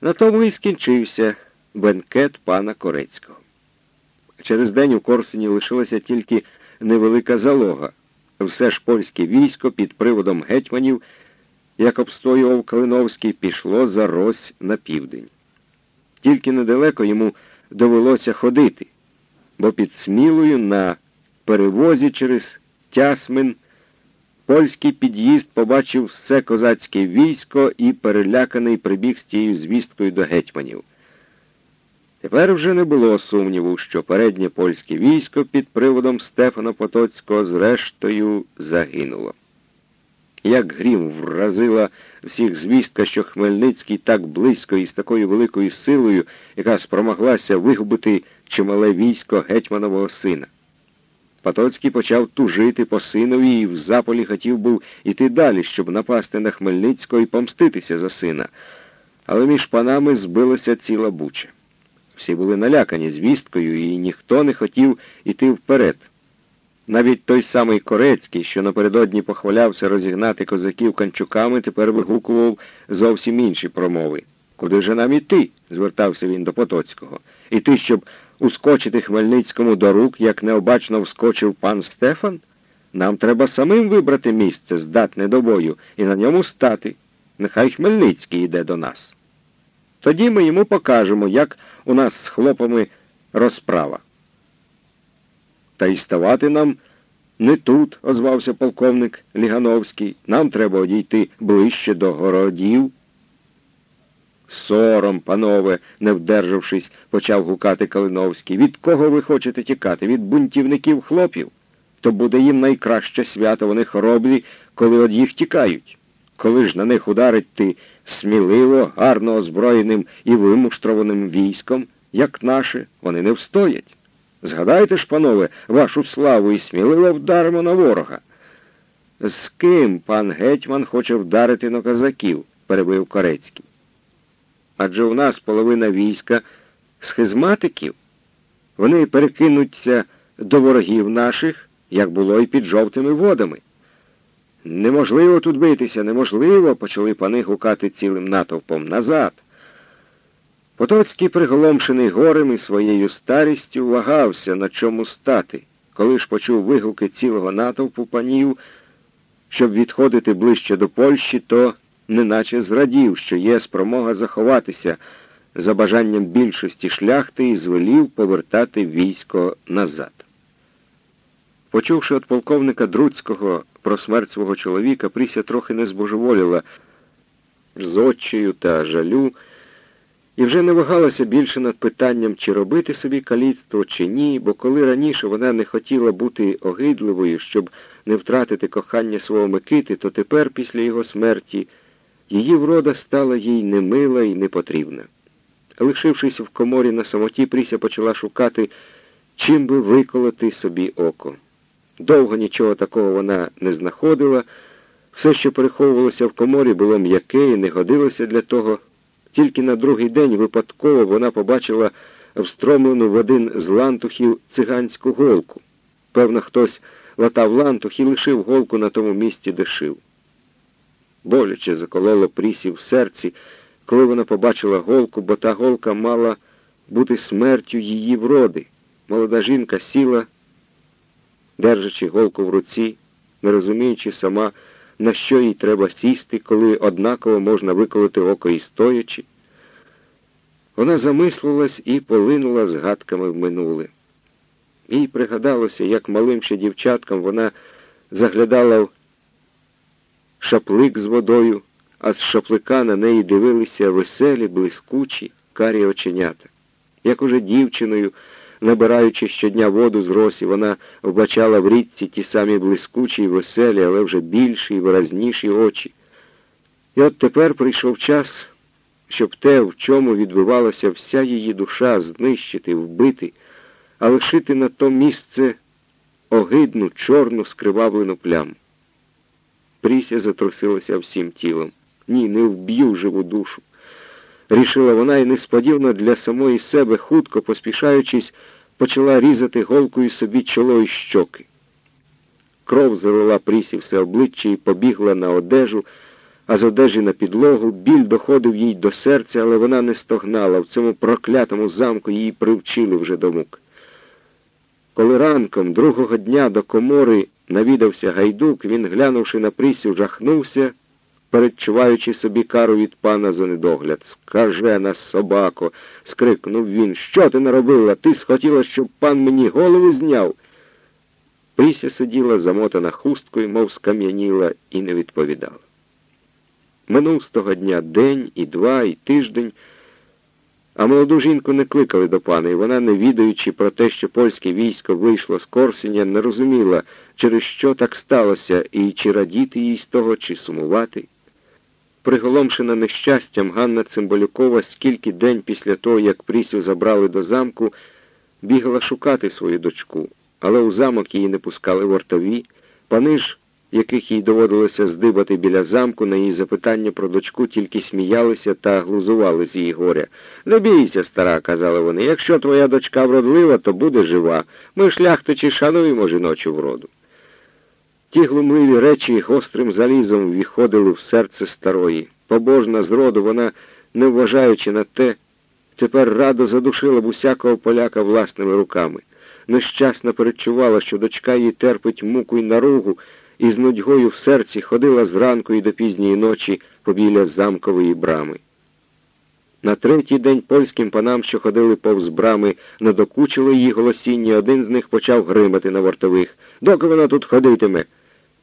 На тому і скінчився бенкет пана Корецького. Через день у Корсуні лишилася тільки невелика залога. Все ж польське військо під приводом гетьманів, як обстоював Калиновський, пішло за Рось на південь. Тільки недалеко йому довелося ходити, бо під Смілою на перевозі через Тясмин польський під'їзд побачив все козацьке військо і переляканий прибіг з тією звісткою до гетьманів. Тепер вже не було сумніву, що переднє польське військо під приводом Стефана Потоцького зрештою загинуло. Як грім вразила всіх звістка, що Хмельницький так близько і з такою великою силою, яка спромоглася вигубити чимале військо гетьманового сина. Потоцький почав тужити по синові і в заполі хотів був іти далі, щоб напасти на Хмельницького і помститися за сина. Але між панами збилася ціла буча. Всі були налякані звісткою, і ніхто не хотів іти вперед. Навіть той самий Корецький, що напередодні похвалявся розігнати козаків канчуками, тепер вигукував зовсім інші промови. Куди же нам іти? звертався він до Потоцького. Іти, щоб ускочити Хмельницькому до рук, як необачно вскочив пан Стефан? Нам треба самим вибрати місце, здатне до бою, і на ньому стати. Нехай Хмельницький йде до нас. Тоді ми йому покажемо, як у нас з хлопами розправа. Та й ставати нам не тут, озвався полковник Лігановський. Нам треба одійти ближче до городів. Сором, панове, не вдержавшись, почав гукати Калиновський. Від кого ви хочете тікати? Від бунтівників хлопів? То буде їм найкраще свято, вони хороблі, коли од їх тікають. Коли ж на них ударить ти сміливо, гарно озброєним і вимуштрованим військом, як наше, вони не встоять. Згадайте ж, панове, вашу славу і сміливо вдаримо на ворога. З ким пан гетьман хоче вдарити на козаків? перебив Корецький. Адже у нас половина війська схизматиків. Вони перекинуться до ворогів наших, як було і під жовтими водами. Неможливо тут битися, неможливо, почали пани гукати цілим натовпом назад. Потоцький, приголомшений горем і своєю старістю, вагався, на чому стати, коли ж почув вигуки цілого натовпу панів, щоб відходити ближче до Польщі, то неначе зрадів, що є спромога заховатися за бажанням більшості шляхти і звелів повертати військо назад. Почувши від полковника Друцького про смерть свого чоловіка, Пріся трохи не збожеволіла з отчею та жалю, і вже не вагалася більше над питанням, чи робити собі каліцтво, чи ні, бо коли раніше вона не хотіла бути огидливою, щоб не втратити кохання свого Микити, то тепер, після його смерті, її врода стала їй немила і непотрібна. Лишившись в коморі на самоті, Пріся почала шукати, чим би виколоти собі око. Довго нічого такого вона не знаходила. Все, що переховувалося в коморі, було м'яке і не годилося для того. Тільки на другий день випадково вона побачила встромлену в один з лантухів циганську голку. Певно, хтось латав лантух і лишив голку на тому місці, де шив. Боляче закололо прісі в серці, коли вона побачила голку, бо та голка мала бути смертю її вроди. Молода жінка сіла держачи голку в руці, не розуміючи сама, на що їй треба сісти, коли однаково можна виколоти око і стоячи. Вона замислилась і полинула згадками в минуле. Їй пригадалося, як малим ще дівчаткам вона заглядала в шаплик з водою, а з шаплика на неї дивилися веселі, блискучі, карі оченята. Як уже дівчиною Набираючи щодня воду з росі, вона вбачала в річці ті самі блискучі й веселі, але вже більші і виразніші очі. І от тепер прийшов час, щоб те, в чому відбивалася вся її душа, знищити, вбити, а лишити на то місце огидну, чорну, скривавлену пляму. Пріся затрусилася всім тілом. Ні, не вб'ю живу душу рішила вона і несподівано для самої себе, хутко поспішаючись, почала різати голкою собі чоло і щоки. Кров залила прісі все обличчя і побігла на одежу, а з одежі на підлогу біль доходив їй до серця, але вона не стогнала. В цьому проклятому замку її привчили вже до мук. Коли ранком другого дня до комори навідався гайдук, він, глянувши на Прісю, жахнувся, передчуваючи собі кару від пана за недогляд. Скажена собако, скрикнув він. Що ти наробила? Ти схотіла, щоб пан мені голову зняв. Пріся сиділа замотана хусткою, мов скам'яніла, і не відповідала. Минув з того дня день, і два, і тиждень. А молоду жінку не кликали до пана, і вона, не відаючи про те, що польське військо вийшло з Корсеня, не розуміла, через що так сталося, і чи радіти їй з того, чи сумувати. Приголомшена нещастям, Ганна Цимбалюкова, скільки день після того, як Прісю забрали до замку, бігала шукати свою дочку, але у замок її не пускали вартові. Пани ж яких їй доводилося здибати біля замку, на її запитання про дочку тільки сміялися та глузували з її горя. Не бійся, стара, казали вони, якщо твоя дочка вродлива, то буде жива. Ми шляхтичі шануємо жіночу вроду. Ті глумливі речі гострим залізом виходили в серце старої. Побожна зроду, вона, не вважаючи на те, тепер радо задушила б усякого поляка власними руками. Нещасно перечувала, що дочка її терпить муку й наругу, і з нудьгою в серці ходила зранку і до пізньої ночі побіля замкової брами. На третій день польським панам, що ходили повз брами, надокучило її голосіння, один з них почав гримати на вартових. Доки вона тут ходитиме?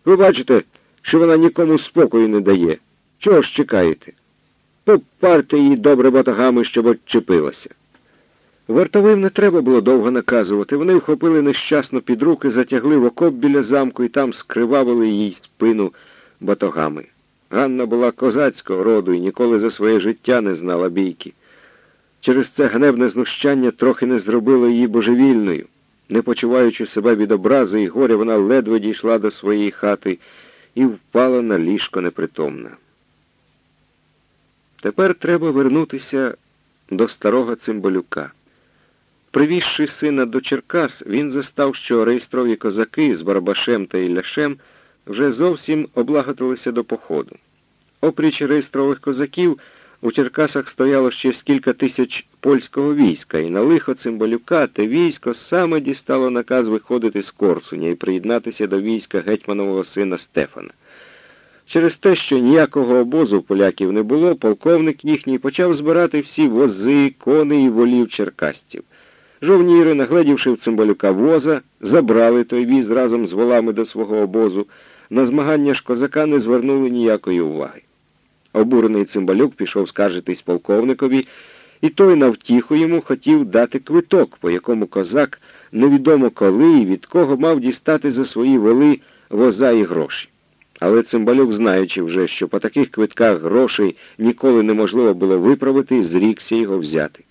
Ви бачите, що вона нікому спокою не дає. Чого ж чекаєте? Попарте її добре батагами, щоб отчепилася. Вартовим не треба було довго наказувати. Вони вхопили нещасно під руки, затягли в окоп біля замку і там скривавили їй спину батогами. Ганна була козацького роду і ніколи за своє життя не знала бійки. Через це гневне знущання трохи не зробило її божевільною. Не почуваючи себе від образи і горя, вона ледве дійшла до своєї хати і впала на ліжко непритомна. Тепер треба вернутися до старого цимбалюка. Привізши сина до Черкас, він застав, що реєстрові козаки з Барабашем та Ілляшем вже зовсім облагодилися до походу. Опріч реєстрових козаків, у Черкасах стояло ще скільки тисяч польського війська, і на лихо цимбалюка те військо саме дістало наказ виходити з Корсуня і приєднатися до війська гетьманового сина Стефана. Через те, що ніякого обозу поляків не було, полковник їхній почав збирати всі вози, коней і волів черкастів. Жовніри, нагледівши в цимбалюка воза, забрали той віз разом з волами до свого обозу. На змагання ж козака не звернули ніякої уваги. Обурений цимбалюк пішов скаржитись полковникові, і той на втіху йому хотів дати квиток, по якому козак невідомо коли і від кого мав дістати за свої вели воза і гроші. Але цимбалюк, знаючи вже, що по таких квитках грошей ніколи неможливо було виправити, зрікся його взяти.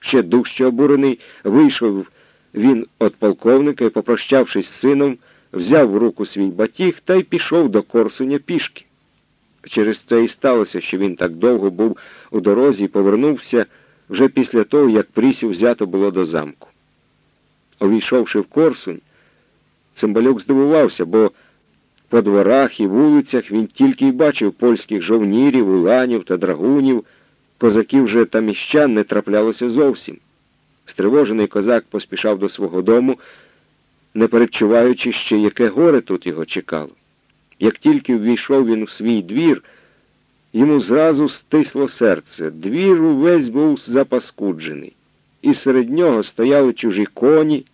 Ще дужче обурений, вийшов він від полковника і, попрощавшись з сином, взяв в руку свій батіг та й пішов до Корсуня пішки. Через це і сталося, що він так довго був у дорозі і повернувся вже після того, як Прісів взято було до замку. Увійшовши в Корсунь, Цимбалюк здивувався, бо по дворах і вулицях він тільки й бачив польських жовнірів, уланів та драгунів. Козаків же та міщан не траплялося зовсім. Стривожений козак поспішав до свого дому, не передчуваючи ще, яке горе тут його чекало. Як тільки ввійшов він у свій двір, йому зразу стисло серце. Двір увесь був запаскуджений, і серед нього стояли чужі коні.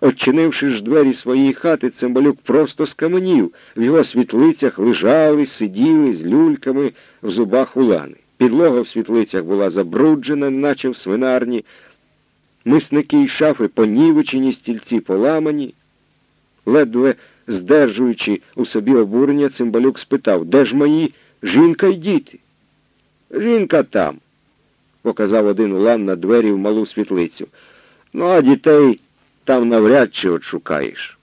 Очинивши ж двері своєї хати, цимбалюк просто скаменів. В його світлицях лежали, сиділи з люльками в зубах улани. Підлога в світлицях була забруджена, наче в свинарні, мисники й шафи понівечені, стільці поламані. Ледве здержуючи у собі обурення, цимбалюк спитав, де ж мої жінка й діти? Жінка там, показав один улан на двері в малу світлицю. Ну, а дітей там навряд чи отшукаєш.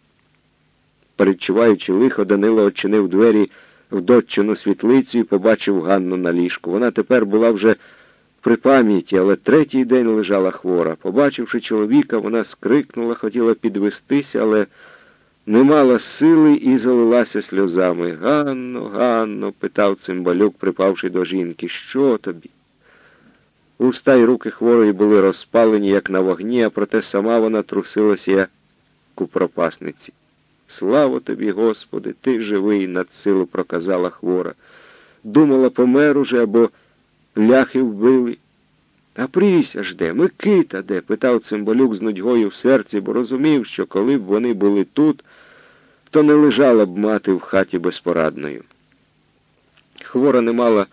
Передчуваючи лихо, Данило очинив двері в доччину світлицю і побачив Ганну на ліжку. Вона тепер була вже при пам'яті, але третій день лежала хвора. Побачивши чоловіка, вона скрикнула, хотіла підвестися, але не мала сили і залилася сльозами. Ганно, Ганно, питав цимбалюк, припавши до жінки, що тобі? Уста й руки хворої були розпалені, як на вогні, а проте сама вона трусилася, як у пропасниці. Слава тобі, Господи, ти живий, над силу проказала хвора. Думала, помер уже або ляхи вбили. А пріся ж де, Микита де? питав цимбалюк з нудьгою в серці, бо розумів, що коли б вони були тут, то не лежала б мати в хаті безпорадною. Хвора не мала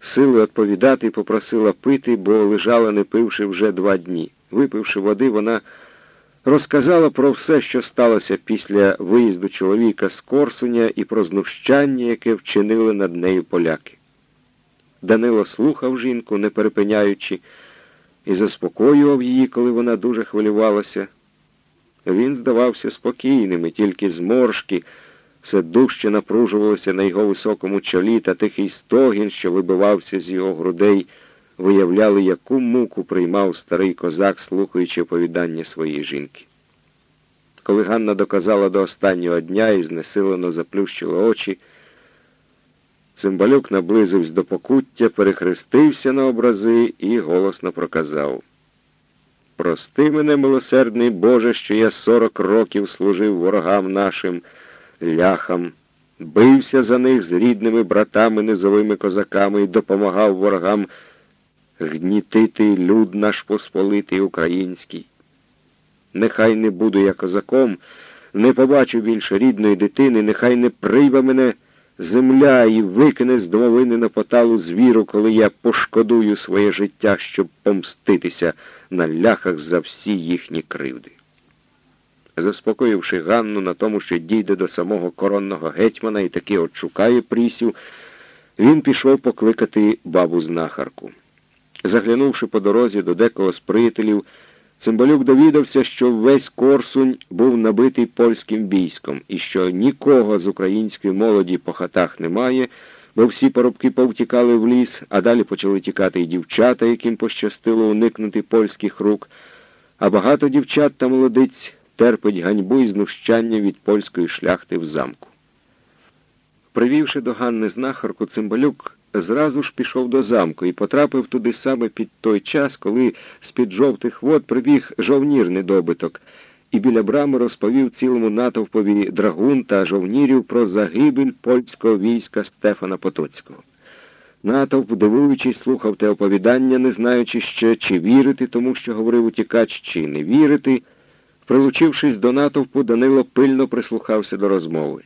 сили відповідати і попросила пити, бо лежала, не пивши вже два дні. Випивши води, вона розказала про все, що сталося після виїзду чоловіка з Корсуня і про знущання, яке вчинили над нею поляки. Данило слухав жінку, не перепиняючи, і заспокоював її, коли вона дуже хвилювалася. Він здавався спокійним, і тільки зморшки все дужче напружувалося на його високому чолі, та тихий стогін, що вибивався з його грудей, виявляли, яку муку приймав старий козак, слухаючи оповідання своєї жінки. Коли Ганна доказала до останнього дня і знесилено заплющила очі, Цимбалюк наблизився до покуття, перехрестився на образи і голосно проказав. Прости мене, милосердний Боже, що я сорок років служив ворогам нашим ляхам, бився за них з рідними братами, низовими козаками і допомагав ворогам гнітити люд наш посполитий український. Нехай не буду я козаком, не побачу більше рідної дитини, нехай не прийме мене земля і викине з домовини на поталу звіру, коли я пошкодую своє життя, щоб помститися на ляхах за всі їхні кривди. Заспокоївши Ганну на тому, що дійде до самого коронного гетьмана і таки отшукає Прісю, він пішов покликати бабу знахарку. Заглянувши по дорозі до декого з приятелів, Цимбалюк довідався, що весь Корсунь був набитий польським військом і що нікого з української молоді по хатах немає, бо всі поробки повтікали в ліс, а далі почали тікати і дівчата, яким пощастило уникнути польських рук, а багато дівчат та молодиць терпить ганьбу і знущання від польської шляхти в замку. Привівши до Ганни знахарку, Цимбалюк зразу ж пішов до замку і потрапив туди саме під той час, коли з-під жовтих вод прибіг жовнір недобиток, і біля брами розповів цілому натовпові драгун та жовнірів про загибель польського війська Стефана Потоцького. Натовп, дивуючись, слухав те оповідання, не знаючи ще, чи вірити тому, що говорив утікач, чи не вірити. Прилучившись до натовпу, Данило пильно прислухався до розмови.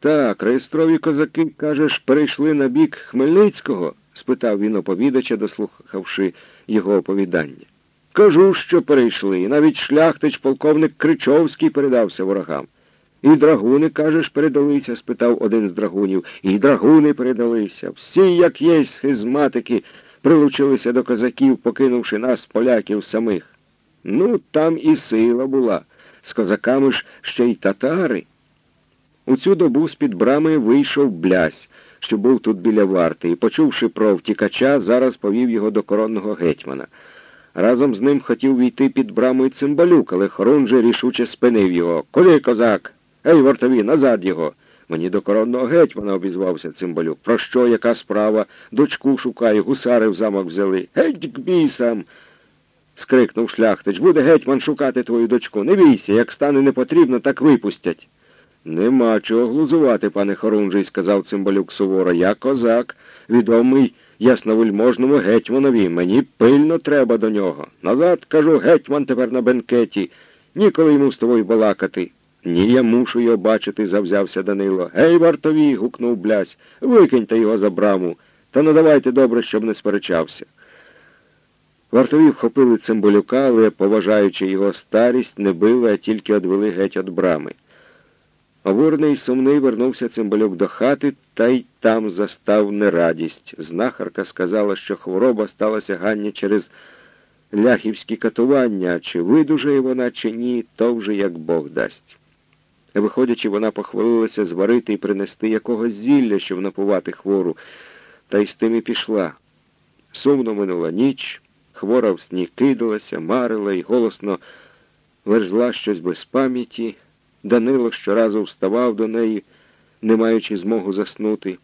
Так, реєстрові козаки, кажеш, перейшли на бік Хмельницького? спитав він оповідача, дослухавши його оповідання. Кажу, що перейшли, навіть шляхтич полковник Кричовський передався ворогам. І драгуни, кажеш, передалися? спитав один з драгунів. І драгуни передалися. Всі, як є, схизматики, прилучилися до козаків, покинувши нас, поляків самих. Ну, там і сила була. З козаками ж ще й татари. У цю добу з-під брами вийшов блясь, що був тут біля варти, і, почувши про втікача, зараз повів його до коронного гетьмана. Разом з ним хотів війти під браму і цимбалюк, але Хорунжий рішуче спинив його. Коли, козак? Ей, вартові, назад його. Мені до коронного гетьмана обізвався цимбалюк. Про що, яка справа? Дочку шукаю, гусари в замок взяли. Геть к бісам. скрикнув шляхтич. Буде гетьман шукати твою дочку. Не бійся, як стане непотрібно, так випустять. Нема чого глузувати, пане Хорунжий, сказав цимбалюк суворо. Я козак, відомий ясновельможному гетьманові. Мені пильно треба до нього. Назад, кажу, гетьман тепер на бенкеті. Ніколи йому з тобою балакати. Ні, я мушу його бачити, завзявся Данило. Гей, вартові. гукнув блясь. Викиньте його за браму. Та надавайте добре, щоб не сперечався. Вартові вхопили цимбалюка, але, поважаючи його старість, не били, а тільки одвели геть від брами. Обурний і сумний вернувся цимбалюк до хати та й там застав нерадість. Знахарка сказала, що хвороба сталася Ганні через ляхівські катування, чи видужає вона, чи ні, то вже як Бог дасть. Виходячи, вона похвалилася зварити і принести якогось зілля, щоб напувати хвору, та й з тим і пішла. Сумно минула ніч, хвора в сні кидалася, марила і голосно верзла щось без пам'яті. Данило щоразу вставав до неї, не маючи змогу заснути.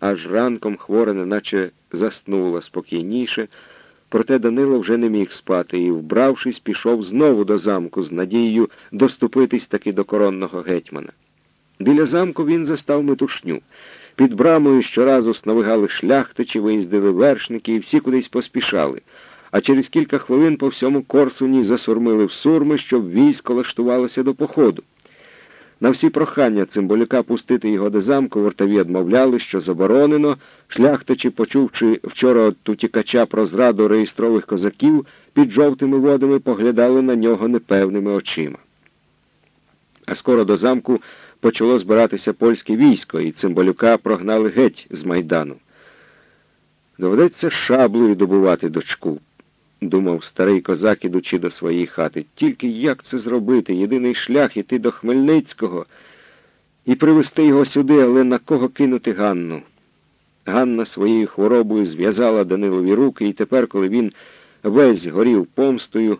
Аж ранком хвора неначе заснула спокійніше, проте Данило вже не міг спати і, вбравшись, пішов знову до замку з надією доступитись таки до коронного гетьмана. Біля замку він застав метушню. Під брамою щоразу сновигали шляхтичі, виїздили вершники і всі кудись поспішали. А через кілька хвилин по всьому Корсуні засурмили в сурми, щоб військо лаштувалося до походу. На всі прохання цимбалюка пустити його до замку, вартові відмовляли, що заборонено. Шляхтичі, почувши вчора от утікача про зраду реєстрових козаків, під жовтими водами поглядали на нього непевними очима. А скоро до замку почало збиратися польське військо, і цимбалюка прогнали геть з майдану. Доведеться шаблею добувати дочку, думав старий козак, ідучи до своєї хати. Тільки як це зробити? Єдиний шлях іти до Хмельницького і привезти його сюди, але на кого кинути Ганну? Ганна своєю хворобою зв'язала Данилові руки, і тепер, коли він весь горів помстою,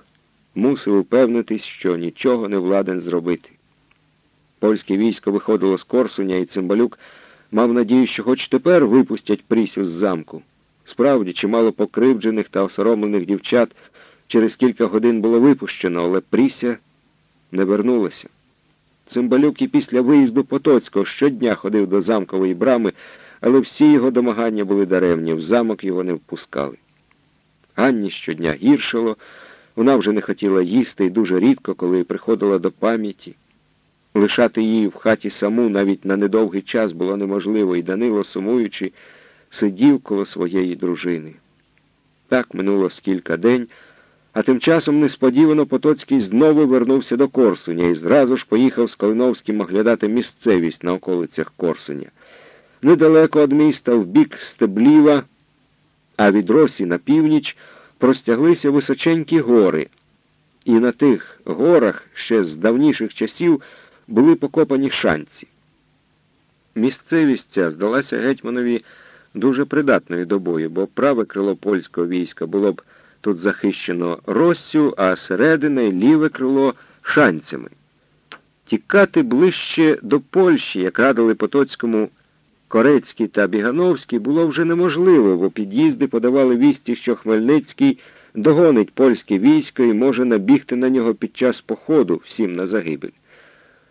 мусив упевнитись, що нічого не владен зробити. Польське військо виходило з Корсуня, і цимбалюк мав надію, що хоч тепер випустять Прісю з замку. Справді, чимало покривджених та осоромлених дівчат через кілька годин було випущено, але Пріся не вернулася. Цимбалюк і після виїзду Потоцького щодня ходив до замкової брами, але всі його домагання були даремні, в замок його не впускали. Ганні щодня гіршало, вона вже не хотіла їсти і дуже рідко, коли приходила до пам'яті. Лишати її в хаті саму навіть на недовгий час було неможливо, і Данило, сумуючи, сидів коло своєї дружини. Так минуло скілька день, а тим часом несподівано Потоцький знову вернувся до Корсуня і зразу ж поїхав з Калиновським оглядати місцевість на околицях Корсуня. Недалеко від міста, в бік Стебліва, а від Росі на північ простяглися височенькі гори, і на тих горах ще з давніших часів були покопані шанці. Місцевість ця здалася гетьманові дуже придатною до бою, бо праве крило польського війська було б тут захищено Россю, а середине і ліве крило шанцями. Тікати ближче до Польщі, як радили Потоцькому Корецький та Бігановський, було вже неможливо, бо під'їзди подавали вісті, що Хмельницький догонить польське військо і може набігти на нього під час походу всім на загибель.